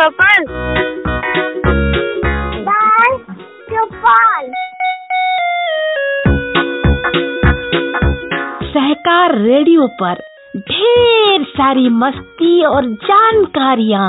चौपाल सहकार radio पर ढेर सारी मस्ती और जानकारियाँ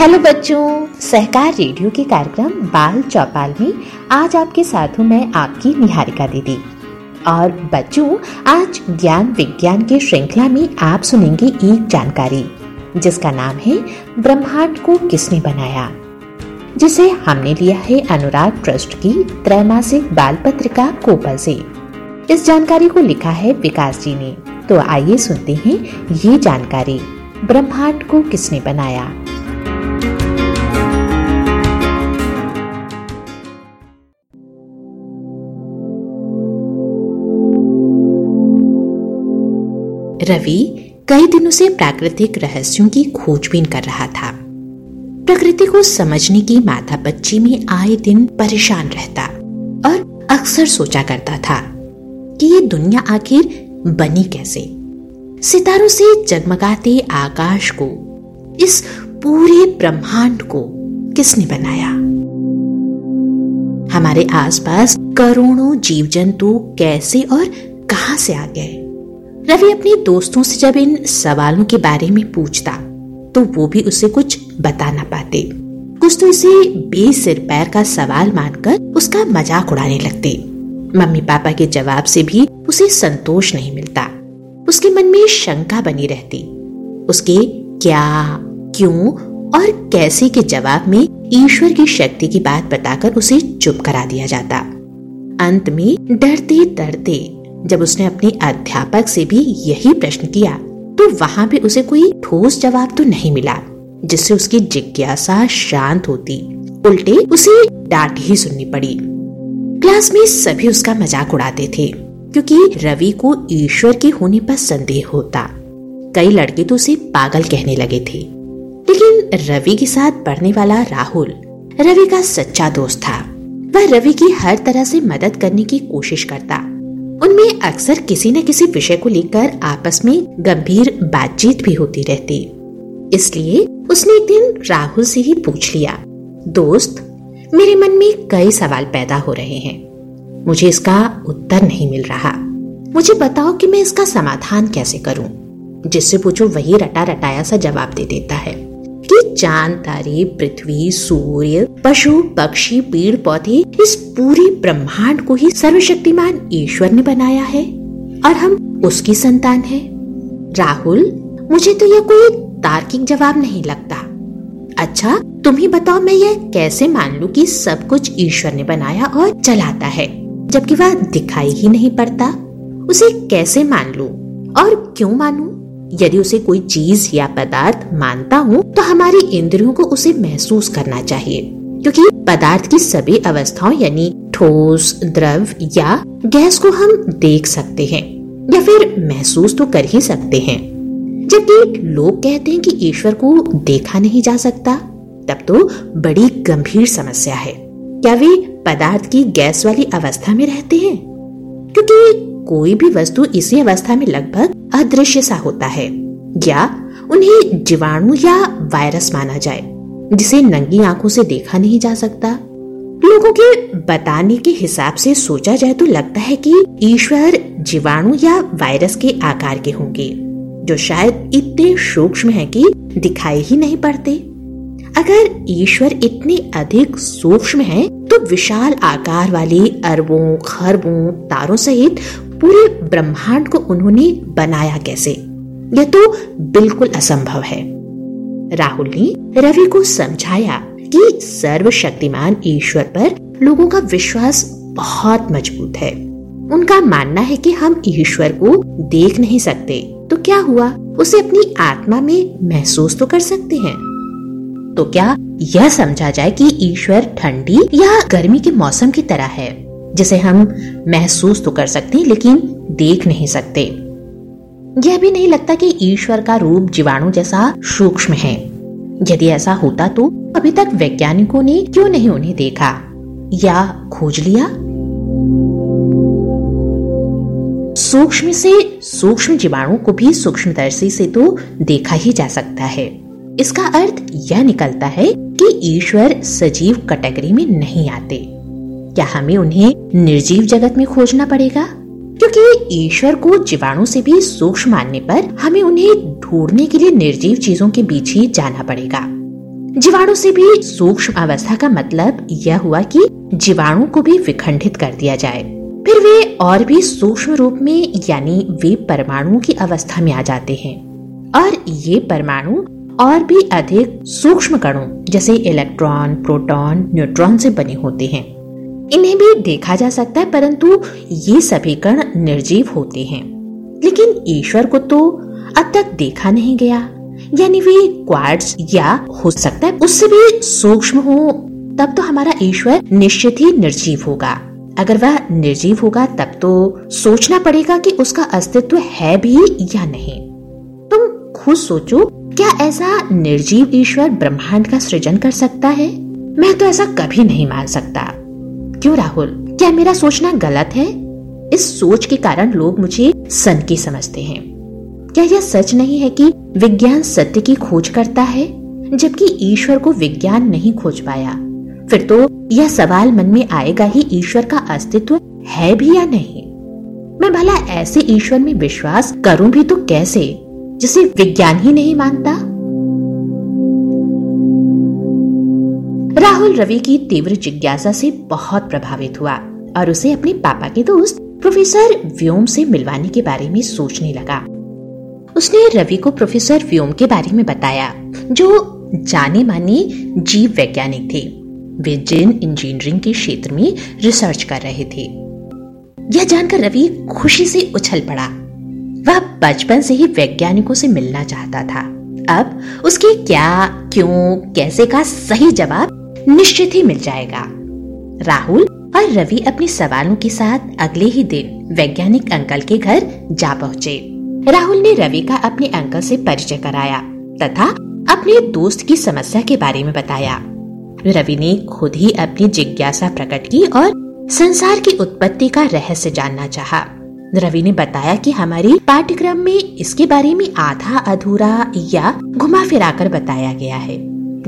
हेलो बच्चों। सहकार रेडियो के कार्यक्रम बाल चौपाल में आज आपके साथ हूँ मैं आपकी निहारिका दीदी। और बच्चों, आज ज्ञान विज्ञान के श्रृंखला में आप सुनेंगे एक जानकारी, जिसका नाम है ब्रह्मांड को किसने बनाया? जिसे हमने लिया है अनुराग ट्रस्ट की त्रैमासिक बाल पत्रिका कोपल से। इस जानकारी को लिखा है विकास जी ने। तो आइए सुनते हैं ये जानकारी, ब्रह्मांड को किसने बनाया? रवि कई दिनों से प्राकृतिक रहस्यों की खोजबीन कर रहा था। प्रकृति को समझने की माथा बच्ची में आए दिन परेशान रहता और अक्सर सोचा करता था कि ये दुनिया आखिर बनी कैसे। सितारों से जगमगाते आकाश को, इस पूरे ब्रह्मांड को किसने बनाया? हमारे आसपास करोड़ों जीव जंतु कैसे और कहाँ से आ गए? रवि अपने दोस्तों से जब इन सवालों के बारे में पूछता तो वो भी उसे कुछ बता ना पाते। कुछ तो इसे बेसिर पैर का सवाल मानकर उसका मज़ाक उड़ाने लगते। मम्मी पापा के जवाब से भी उसे संतोष नहीं मिलता। उसके मन में शंका बनी रहती। उसके क्या, क्यों और कैसे के जवाब में ईश्वर की शक्ति की बात बताकर उसे चुप करा दिया जाता। अंत में डरते डरते जब उसने अपने अध्यापक से भी यही प्रश्न किया तो वहाँ भी उसे कोई ठोस जवाब तो नहीं मिला, जिससे उसकी जिज्ञासा शांत होती। उल्टे उसे डांट ही सुननी पड़ी। क्लास में सभी उसका मज़ाक उड़ाते थे, क्योंकि रवि को ईश्वर के होने पर संदेह होता। कई लड़के तो उसे पागल कहने लगे थे। लेकिन रवि के साथ पढ़ने वाला राहुल, रवि का सच्चा दोस्त था। वह रवि की हर तरह से मदद करने की कोशिश करता। उनमें अक्सर किसी न किसी विषय को लेकर आपस में गंभीर बातचीत भी होती रहती। इसलिए उसने एक दिन राहुल से ही पूछ लिया, दोस्त, मेरे मन में कई सवाल पैदा हो रहे हैं। मुझे इसका उत्तर नहीं मिल रहा। मुझे बताओ कि मैं इसका समाधान कैसे करूँ? जिससे पूछो वही रटा रटाया सा जवाब दे देता है। कि चाँद तारे पृथ्वी, सूर्य, पशु, पक्षी, पेड़, पौधे, इस पूरे ब्रह्मांड को ही सर्वशक्तिमान ईश्वर ने बनाया है और हम उसकी संतान है। राहुल, मुझे तो यह कोई तार्किक जवाब नहीं लगता। अच्छा तुम ही बताओ मैं यह कैसे मान लू कि सब कुछ ईश्वर ने बनाया और चलाता है, जबकि वह दिखाई ही नहीं पड़ता? उसे कैसे मान लू और क्यों मानू? यदि उसे कोई चीज़ या पदार्थ मानता हूँ तो हमारी इंद्रियों को उसे महसूस करना चाहिए, क्योंकि पदार्थ की सभी अवस्थाओं, यानी ठोस, द्रव या गैस को हम देख सकते हैं, या फिर महसूस तो कर ही सकते हैं। जबकि लोग कहते हैं कि ईश्वर को देखा नहीं जा सकता, तब तो बड़ी गंभीर समस्या है। क्या वे पदार्थ की गैस वाली अवस्था में रहते हैं? क्योंकि कोई भी वस्तु इसी अवस्था में लगभग अदृश्य सा होता है या उन्हें जीवाणु या वायरस माना जाए जिसे नंगी आँखों से देखा नहीं जा सकता। लोगों के बताने के हिसाब से सोचा जाए तो लगता है कि ईश्वर जीवाणु या वायरस के आकार के होंगे जो शायद इतने सूक्ष्म हैं कि दिखाई ही नहीं पड़ते। अगर ईश्वर इतने अधिक सूक्ष्म हैं, तो विशाल आकार वाले अरबों खरबों तारों सहित पूरे ब्रह्मांड को उन्होंने बनाया कैसे? यह तो बिल्कुल असंभव है। राहुल ने रवि को समझाया कि सर्वशक्तिमान ईश्वर पर लोगों का विश्वास बहुत मज़बूत है। उनका मानना है कि हम ईश्वर को देख नहीं सकते तो क्या हुआ? उसे अपनी आत्मा में महसूस तो कर सकते हैं। तो क्या यह समझा जाए कि ईश्वर ठंडी या गर्मी के मौसम की तरह है? जिसे हम महसूस तो कर सकते हैं, लेकिन देख नहीं सकते। यह भी नहीं लगता कि ईश्वर का रूप जीवाणु जैसा सूक्ष्म है। यदि ऐसा होता तो अभी तक वैज्ञानिकों ने क्यों नहीं उन्हें देखा या खोज लिया? सूक्ष्म से सूक्ष्म जीवाणु को भी सूक्ष्मदर्शी से तो देखा ही जा सकता है। इसका अर्थ यह निकलता है कि ईश्वर सजीव कैटेगरी में नहीं आते। क्या हमें उन्हें निर्जीव जगत में खोजना पड़ेगा। क्योंकि ईश्वर को जीवाणु से भी सूक्ष्म मानने पर हमें उन्हें ढूँढने के लिए निर्जीव चीज़ों के बीच ही जाना पड़ेगा। जीवाणु से भी सूक्ष्म अवस्था का मतलब यह हुआ कि जीवाणु को भी विखंडित कर दिया जाए। फिर वे और भी सूक्ष्म रूप में, यानी वे परमाणुओं की अवस्था में आ जाते हैं। और ये परमाणु और भी अधिक सूक्ष्म कणों, जैसे इलेक्ट्रॉन, प्रोटॉन, न्यूट्रॉन से बने होते हैं। इन्हें भी देखा जा सकता है, परंतु ये सभी कण निर्जीव होते हैं। लेकिन ईश्वर को तो अब तक देखा नहीं गया। यानी वे क्वार्ट्स या हो सकता है उससे भी सूक्ष्म हो, तब तो हमारा ईश्वर निश्चित ही निर्जीव होगा। अगर वह निर्जीव होगा, तब तो सोचना पड़ेगा कि उसका अस्तित्व है भी या नहीं। तुम खुद सोचो, क्या ऐसा निर्जीव ईश्वर ब्रह्मांड का सृजन कर सकता है? मैं तो ऐसा कभी नहीं मान सकता। क्यों राहुल? क्या मेरा सोचना गलत है? इस सोच के कारण लोग मुझे सन की समझते हैं। क्या यह सच नहीं है कि विज्ञान सत्य की खोज करता है, जबकि ईश्वर को विज्ञान नहीं खोज पाया? फिर तो यह सवाल मन में आएगा ही ईश्वर का अस्तित्व है भी या नहीं? मैं भला ऐसे ईश्वर में विश्वास करूँ भी तो कैसे, जिसे विज्ञान ही नहीं मानता? राहुल रवि की तीव्र जिज्ञासा से बहुत प्रभावित हुआ और उसे अपने पापा के दोस्त, प्रोफेसर व्योम से मिलवाने के बारे में सोचने लगा। उसने रवि को प्रोफेसर व्योम के बारे में बताया, जो जाने माने जीव वैज्ञानिक थे। वे जिन इंजीनियरिंग के क्षेत्र में रिसर्च कर रहे थे। यह जानकर रवि खुशी से उछल पड़ा। वह बचपन से ही वैज्ञानिकों से मिलना चाहता था। अब उसके क्या, क्यों, कैसे का सही जवाब निश्चित ही मिल जाएगा। राहुल और रवि अपने सवालों के साथ अगले ही दिन वैज्ञानिक अंकल के घर जा पहुँचे। राहुल ने रवि का अपने अंकल से परिचय कराया तथा अपने दोस्त की समस्या के बारे में बताया। रवि ने खुद ही अपनी जिज्ञासा प्रकट की और संसार की उत्पत्ति का रहस्य जानना चाहा। रवि ने बताया कि हमारी पाठ्यक्रम में इसके बारे में आधा अधूरा या घुमा फिराकर बताया गया है,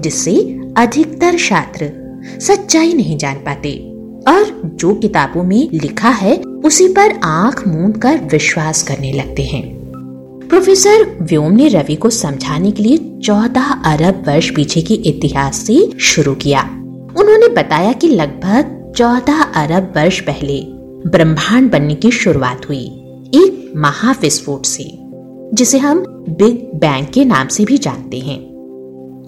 जिससे अधिकतर छात्र सच्चाई नहीं जान पाते। और जो किताबों में लिखा है, उसी पर आँख मूंद कर विश्वास करने लगते हैं। प्रोफेसर व्योम ने रवि को समझाने के लिए चौदह अरब वर्ष पीछे के इतिहास से शुरू किया। उन्होंने बताया कि लगभग चौदह अरब वर्ष पहले ब्रह्मांड बनने की शुरुआत हुई, एक महाविस्फोट से, जिसे हम बिग बैंग के नाम से भी जानते हैं।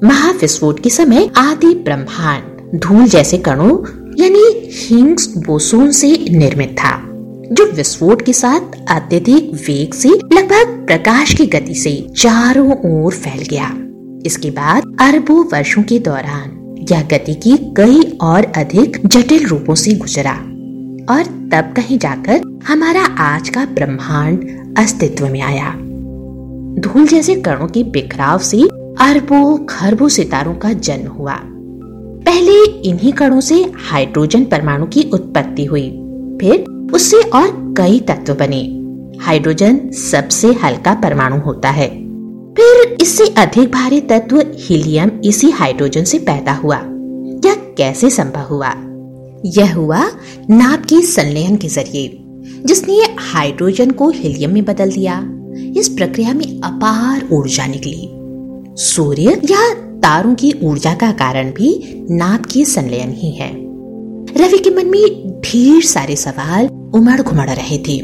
महाविस्फोट के समय आदि ब्रह्मांड धूल जैसे कणों, यानी हिंग्स बोसोन से निर्मित था, जो विस्फोट के साथ अत्यधिक वेग से लगभग प्रकाश की गति से चारों ओर फैल गया। इसके बाद अरबों वर्षों के दौरान यह गति की कई और अधिक जटिल रूपों से गुजरा, और तब कहीं जाकर हमारा आज का ब्रह्मांड अस्तित्व में आया। धूल जैसे कणों के बिखराव से अरबों खरबों सितारों का जन्म हुआ। पहले इन्हीं कणों से हाइड्रोजन परमाणु की उत्पत्ति हुई। फिर उससे और कई तत्व बने। हाइड्रोजन सबसे हल्का परमाणु होता है। फिर इससे अधिक भारी तत्व हीलियम इसी हाइड्रोजन से पैदा हुआ। यह कैसे संभव हुआ? यह हुआ नाप की संलयन के ज़रिए, जिसने हाइड्रोजन को हीलियम में बदल दिया। इस प्रक्रिया में अपार ऊर्जा निकली। सूर्य या तारों की ऊर्जा का कारण भी नाप की संलयन ही है। रवि के मन में ढेर सारे सवाल उमड़ घुमड़ रहे थे।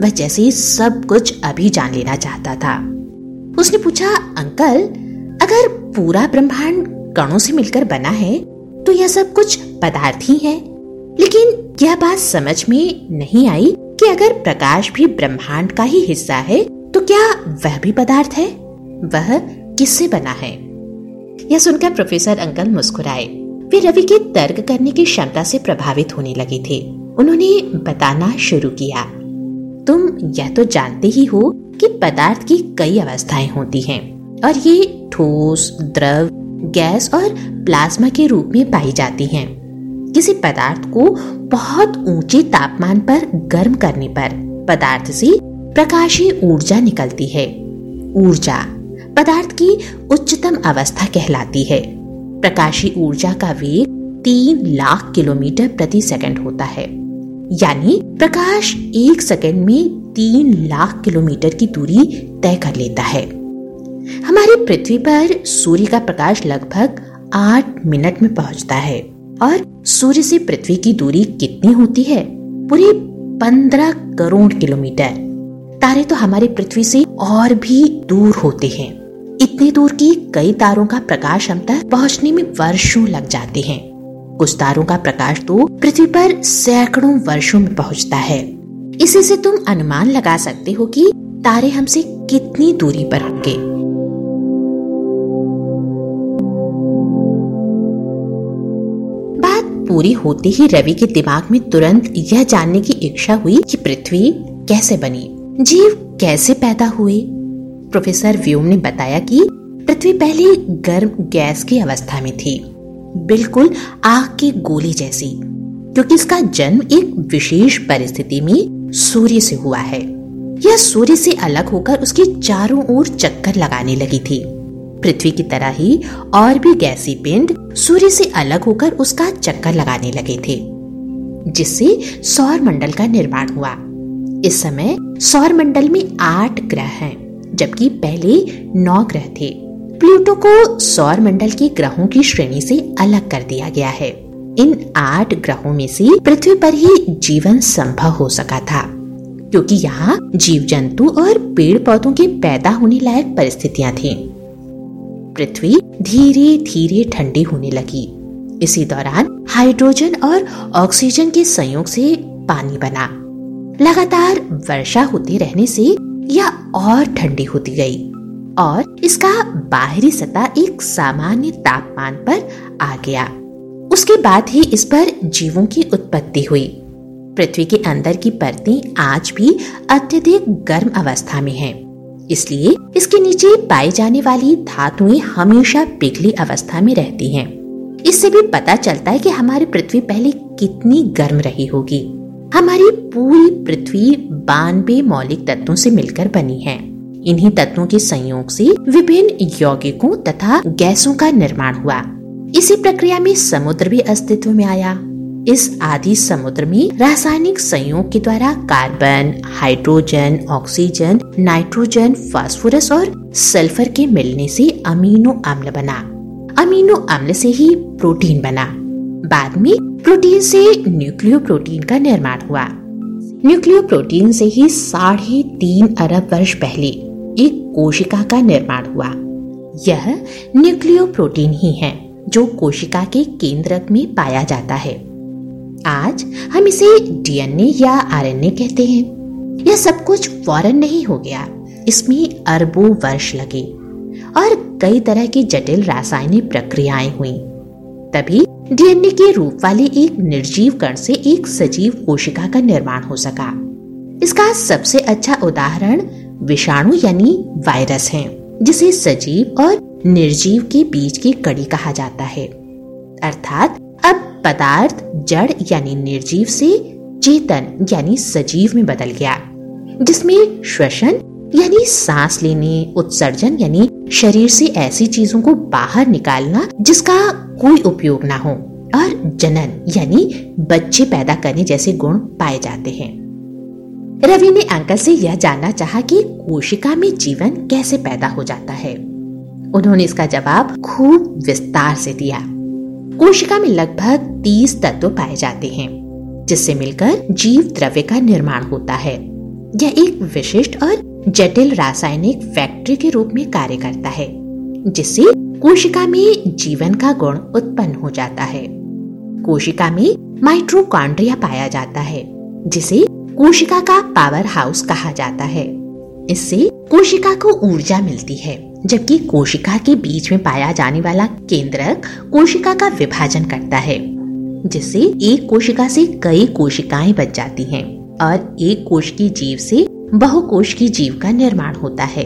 वह जैसे सब कुछ अभी जान लेना चाहता था। उसने पूछा, अंकल, अगर पूरा ब्रह्मांड कणों से मिलकर बना है तो यह सब कुछ पदार्थ ही है। लेकिन यह बात समझ में नहीं आई कि अगर प्रकाश भी ब्रह्मांड का ही हिस्सा है तो क्या वह भी पदार्थ है? वह किससे बना है? यह सुनकर प्रोफेसर अंकल मुस्कुराए। वे रवि के तर्क करने की क्षमता से प्रभावित होने लगे थे। उन्होंने बताना शुरू किया। तुम यह तो जानते ही हो कि पदार्थ की कई अवस्थाएँ होती हैं और ये ठोस, द्रव, गैस और प्लाज्मा के रूप में पाई जाती हैं। किसी पदार्थ को बहुत ऊँचे तापमान पर गर्म करने पर पदार्थ से प्रकाशीय ऊर्जा निकलती है। ऊर्जा पदार्थ की उच्चतम अवस्था कहलाती है। प्रकाशीय ऊर्जा का वेग तीन लाख किलोमीटर प्रति सेकंड होता है। यानी प्रकाश एक सेकंड में तीन लाख किलोमीटर की दूरी तय कर लेता है। हमारी पृथ्वी पर सूर्य का प्रकाश लगभग आठ मिनट में पहुँचता है और सूर्य से पृथ्वी की दूरी कितनी होती है? पूरे पंद्रह करोड़ किलोमीटर। तारे तो हमारी पृथ्वी से और भी दूर होते हैं। इतने दूर की कई तारों का प्रकाश हम तक पहुँचने में वर्षों लग जाते हैं। कुछ तारों का प्रकाश तो पृथ्वी पर सैकड़ों वर्षों में पहुँचता है। इसी से तुम अनुमान लगा सकते हो कि तारे हमसे कितनी दूरी पर होंगे। बात पूरी होते ही रवि के दिमाग में तुरंत यह जानने की इच्छा हुई कि पृथ्वी कैसे बनी, जीव कैसे पैदा हुए प्रोफेसर व्योम ने बताया कि पृथ्वी पहले गर्म गैस की अवस्था में थी। बिल्कुल आग की गोली जैसी क्योंकि इसका जन्म एक विशेष परिस्थिति में सूर्य से हुआ है। यह सूर्य से अलग होकर उसके चारों ओर चक्कर लगाने लगी थी। पृथ्वी की तरह ही और भी गैसी पिंड सूर्य से अलग होकर उसका चक्कर लगाने लगे थे जिससे सौर मंडल का निर्माण हुआ। इस समय सौर मंडल में आठ ग्रह हैं, जबकि पहले नौ ग्रह थे प्लूटो को सौर मंडल के ग्रहों की श्रेणी से अलग कर दिया गया है। इन आठ ग्रहों में से पृथ्वी पर ही जीवन संभव हो सका था, क्योंकि यहाँ जीव जंतु और पेड़ पौधों के पैदा होने लायक परिस्थितियाँ थी। पृथ्वी धीरे धीरे ठंडी होने लगी। इसी दौरान हाइड्रोजन और ऑक्सीजन के संयोग से पानी बना। लगातार वर्षा होते रहने से और ठंडी होती गई और इसका बाहरी सतह एक सामान्य तापमान पर आ गया उसके बाद ही इस पर जीवों की उत्पत्ति हुई पृथ्वी के अंदर की परतें आज भी अत्यधिक गर्म अवस्था में हैं। इसलिए इसके नीचे पाई जाने वाली धातुएँ हमेशा पिघली अवस्था में रहती हैं। इससे भी पता चलता है कि हमारी पृथ्वी पहले कितनी गर्म रही होगी हमारी पूरी पृथ्वी बानवे मौलिक तत्वों से मिलकर बनी है। इन्हीं तत्वों के संयोग से विभिन्न यौगिकों तथा गैसों का निर्माण हुआ। इसी प्रक्रिया में समुद्र भी अस्तित्व में आया। इस आदि समुद्र में रासायनिक संयोग के द्वारा carbon, hydrogen, oxygen, nitrogen, phosphorus और सल्फ़र के मिलने से अमीनो अम्ल बना। अमीनो अम्ल से ही प्रोटीन बना। बाद में प्रोटीन से न्यूक्लियो प्रोटीन का निर्माण हुआ। न्यूक्लियो प्रोटीन से ही साढ़े तीन अरब वर्ष पहले एक कोशिका का निर्माण हुआ। यह न्यूक्लियो प्रोटीन ही है जो कोशिका के केंद्रक में पाया जाता है। आज हम इसे डीएनए या आरएनए कहते हैं। यह सब कुछ फ़ौरन नहीं हो गया। इसमें अरबों वर्ष लगे और कई तरह की जटिल रासायनिक प्रक्रियाएँ हुई। तभी डीएनए के रूप वाले एक निर्जीव कण से एक सजीव कोशिका का निर्माण हो सका। इसका सबसे अच्छा उदाहरण विषाणु यानी वायरस है, जिसे सजीव और निर्जीव के बीच की कड़ी कहा जाता है। अर्थात, अब पदार्थ जड़ यानी निर्जीव से चेतन यानी सजीव में बदल गया, जिसमें श्वसन यानी सांस लेने, उत्सर्जन यानी शरीर से ऐसी चीज़ों को बाहर निकालना जिसका कोई उपयोग ना हो और जनन यानी बच्चे पैदा करने जैसे गुण पाए जाते हैं। रवि ने अंकल से यह जानना चाहा कि कोशिका में जीवन कैसे पैदा हो जाता है। उन्होंने इसका जवाब खूब विस्तार से दिया। कोशिका में लगभग तीस तत्व पाए जाते हैं, जिससे मिलकर जीव द्रव्य का निर्माण होता है। यह एक विशिष्ट और जटिल रासायनिक फैक्ट्री के रूप में कार्य करता है, जिससे कोशिका में जीवन का गुण उत्पन्न हो जाता है। कोशिका में माइट्रोकॉन्ड्रिया पाया जाता है, जिसे कोशिका का पावर हाउस कहा जाता है। इससे कोशिका को ऊर्जा मिलती है, जबकि कोशिका के बीच में पाया जाने वाला केंद्रक कोशिका का विभाजन करता है, जिससे एक कोशिका से कई कोशिकाएँ बच जाती हैं, और एक कोश की जीव से बहुकोश की जीव का निर्माण होता है।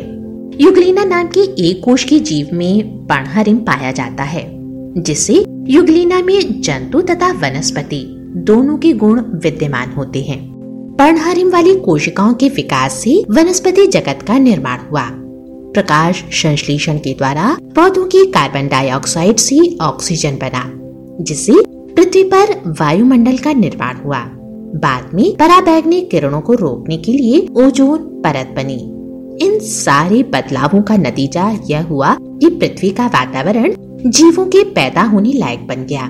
युगलीना नाम के एक कोश की जीव में पणहरिम पाया जाता है, जिससे युगलीना में जंतु तथा वनस्पति दोनों के गुण विद्यमान होते हैं। पर्णहारिम वाली कोशिकाओं के विकास से वनस्पति जगत का निर्माण हुआ। प्रकाश संश्लेषण के द्वारा पौधों की कार्बन डाइऑक्साइड से ऑक्सीजन बना, जिससे पृथ्वी पर वायुमंडल का निर्माण हुआ। बाद में पराबैंगनी किरणों को रोकने के लिए ओजोन परत बनी। इन सारे बदलावों का नतीजा यह हुआ कि पृथ्वी का वातावरण जीवों के पैदा होने लायक बन गया।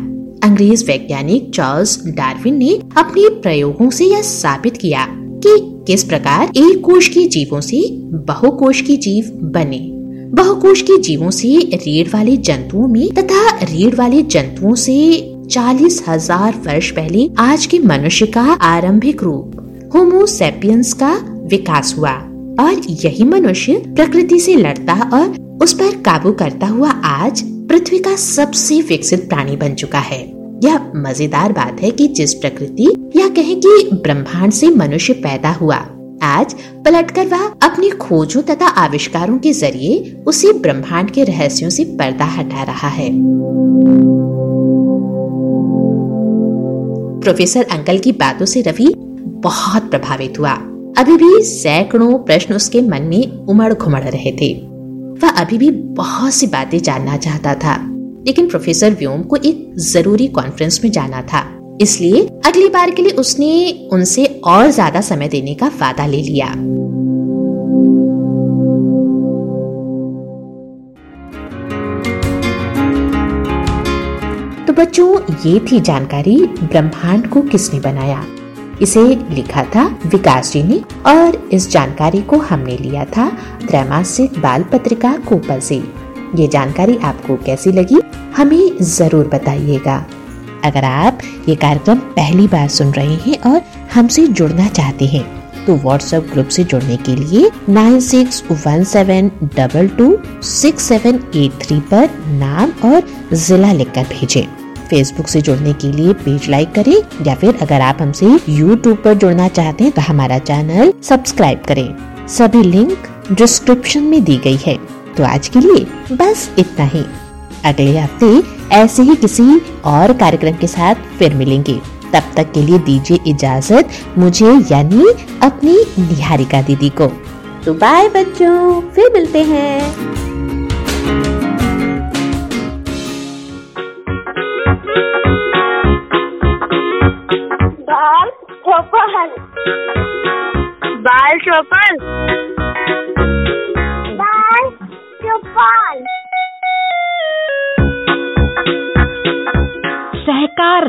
अंग्रेज़ वैज्ञानिक चार्ल्स डार्विन ने अपने प्रयोगों से यह साबित किया कि किस प्रकार एक कोश के जीवों से बहुकोश के जीव बने। बहुकोश के जीवों से रीढ़ वाले जंतुओं में तथा रीढ़ वाले जंतुओं से चालीस हज़ार वर्ष पहले आज के मनुष्य का आरंभिक रूप होमोसेपियंस का विकास हुआ। और यही मनुष्य प्रकृति से लड़ता और उस पर काबू करता हुआ आज पृथ्वी का सबसे विकसित प्राणी बन चुका है। यह मज़ेदार बात है कि जिस प्रकृति या कहें कि ब्रह्मांड से मनुष्य पैदा हुआ, आज पलटकर वह अपनी खोजों तथा आविष्कारों के ज़रिए उसी ब्रह्मांड के रहस्यों से पर्दा हटा रहा है। प्रोफेसर अंकल की बातों से रवि बहुत प्रभावित हुआ। अभी भी सैकड़ों प्रश्न उसके मन में उमड़ घुमड़ रहे थे। वह अभी भी बहुत सी बातें जानना चाहता था, लेकिन प्रोफेसर व्योम को एक ज़रूरी कॉन्फ्रेंस में जाना था। इसलिए अगली बार के लिए उसने उनसे और ज़्यादा समय देने का वादा ले लिया। बच्चों, ये थी जानकारी ब्रह्मांड को किसने बनाया? इसे लिखा था विकास जी ने और इस जानकारी को हमने लिया था त्रैमासिक बाल पत्रिका कोपल से। ये जानकारी आपको कैसी लगी, हमें ज़रूर बताइएगा। अगर आप ये कार्यक्रम पहली बार सुन रहे हैं और हमसे जुड़ना चाहते हैं तो व्हाट्सएप ग्रुप से जुड़ने के लिए nine six one seven double two six seven eight three पर नाम और जिला लिखकर भेजें। फेसबुक से जुड़ने के लिए पेज लाइक करें या फिर अगर आप हमसे यूट्यूब पर जुड़ना चाहते हैं तो हमारा चैनल सब्सक्राइब करें। सभी लिंक डिस्क्रिप्शन में दी गई है। तो आज के लिए बस इतना ही। अगले हफ़्ते ऐसे ही किसी और कार्यक्रम के साथ फिर मिलेंगे। तब तक के लिए दीजिए इजाज़त मुझे यानी अपनी निहारिका दीदी को। तो बाय बच्चों, फिर मिलते हैं।